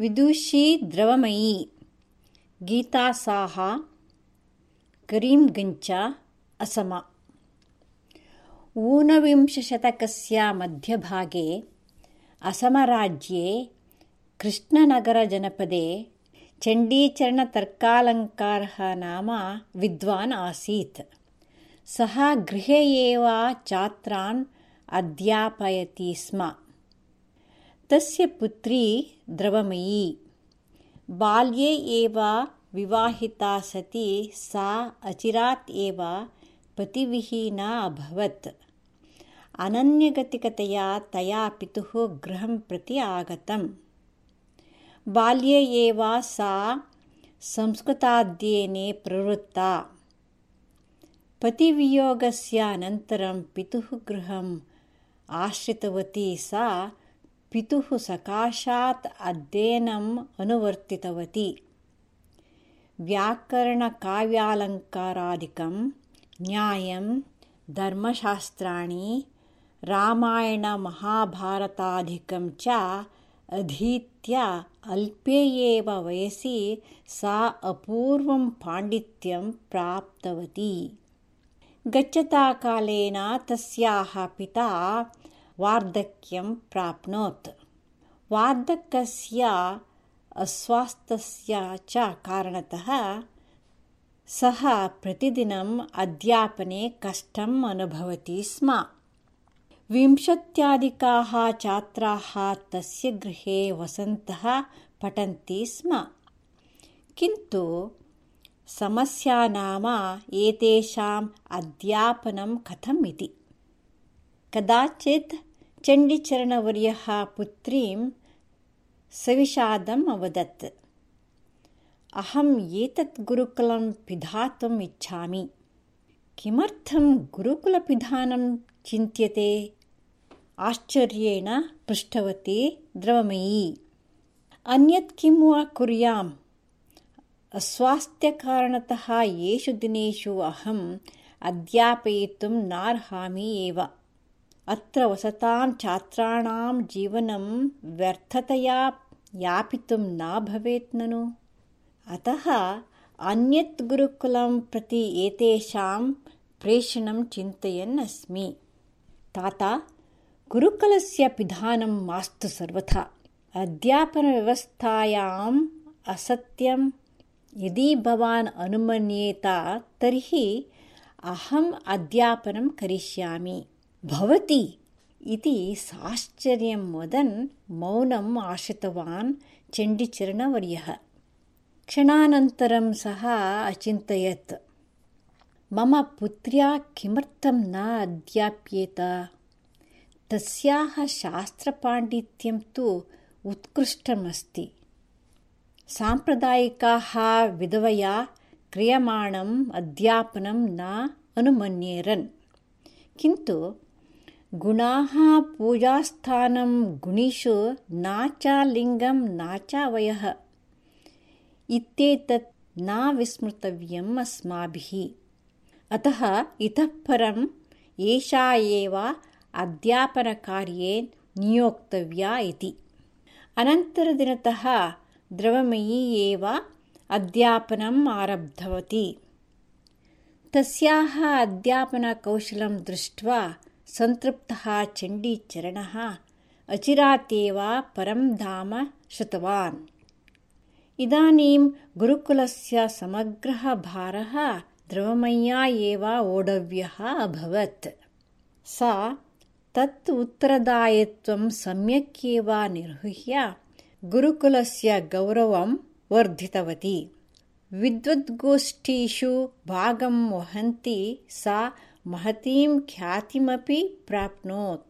विदुषी द्रवमयी गीतासाहा करींगञ्च असमा ऊनविंशशतकस्य मध्यभागे असमराज्ये कृष्णनगरजनपदे चण्डीचरणतर्कालङ्कारः नाम विद्वान् आसीत् सः गृहे एव छात्रान् अध्यापयति स्म तस्य पुत्री द्रवमयी। बाल्ये एव विवाहिता सती सा अचिरात् एव पतिविहीना अभवत्। अनन्यगतिकतया तया पितुः गृहं प्रति आगतम्। बाल्ये एव सा संस्कृताध्ययने प्रवृत्ता। पतिवियोगस्य अनन्तरं पितुः गृहम् आश्रितवती सा पितुः सकाशात् अध्ययनम् अनुवर्तितवती। व्याकरणकाव्यालङ्कारादिकं न्यायं धर्मशास्त्राणि रामायणमहाभारतादिकं च अधीत्य अल्पे एव वयसि सा अपूर्वं पाण्डित्यं प्राप्तवती। गच्छता कालेन तस्याः पिता वार्धक्यं प्राप्नोत्। वार्धक्यस्य अस्वास्थ्यस्य च कारणतः सः प्रतिदिनम् अध्यापने कष्टम् अनुभवति स्म। विंशत्याधिकाः छात्राः तस्य गृहे वसन्तः पठन्ति स्म। किन्तु समस्या नाम एतेषाम् अध्यापनं कथम् इति? कदाचित् चण्डीचरणवर्यः पुत्रीं सविषादम् अवदत्। अहम् एतत् गुरुकुलं पिधातुम् इच्छामि। किमर्थं गुरुकुलपिधानं चिन्त्यते? आश्चर्येण पृष्टवती द्रवमयी। अन्यत् किं वा कुर्याम्? अस्वास्थ्यकारणतः येषु दिनेषु अहम् अध्यापयितुं नार्हामि एव अत्र वसतां छात्राणां जीवनं व्यर्थतया यापितुं न भवेत् ननु। अतः अन्यत् गुरुकुलं प्रति एतेषां प्रेषणं चिन्तयन् अस्मि। ताता गुरुकुलस्य पिधानं मास्तु सर्वथा। अध्यापनव्यवस्थायाम् असत्यं। यदि भवान् अनुमन्येत तर्हि अहम् अध्यापनं करिष्यामि भवती इति साश्चर्यं वदन् मौनम् आश्रितवान् चण्डीचरणवर्यः। क्षणानन्तरं सः अचिन्तयत् मम पुत्र्या किमर्थं न अध्याप्येत? तस्याः शास्त्रपाण्डित्यं तु उत्कृष्टमस्ति। साम्प्रदायिकाः विधवया क्रियमाणम् अध्यापनं न अनुमन्येरन्। किन्तु गुणाः पूजास्थानं गुणिषु न च लिङ्गं न च वयः इत्येतत् न विस्मृतव्यम् अस्माभिः। अतः इतः परम् एषा एव अध्यापनकार्ये नियोक्तव्या इति। अनन्तरदिनतः द्रवमयी एव अध्यापनम् आरब्धवती। तस्याः अध्यापनकौशलं दृष्ट्वा सन्तृप्तः चण्डीचरणः। अचिरात् एव परं धाम श्रुतवान् इदानीं गुरुकुलस्य समग्रः भारः द्रवमय्या एव ओढव्यः अभवत्। सा तत् उत्तरदायित्वं सम्यक् एव निर्वह्य गुरुकुलस्य गौरवं वर्धितवती। विद्वद्गोष्ठीषु भागं वहन्ती सा महतीं ख्यातिमपि प्राप्नोत्।